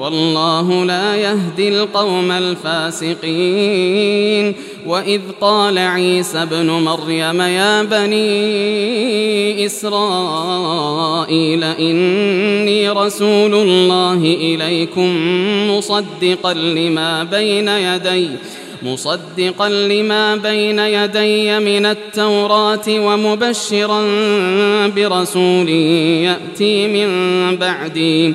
والله لا يهدي القوم الفاسقين. وإذ قال عيسى ابن مريم يا بني إسرائيل إني رسول الله إليكم مصدقا لما بين يدي مصدقا لما بين يدي من التوراة ومبشرا برسول يأتي من بعدي.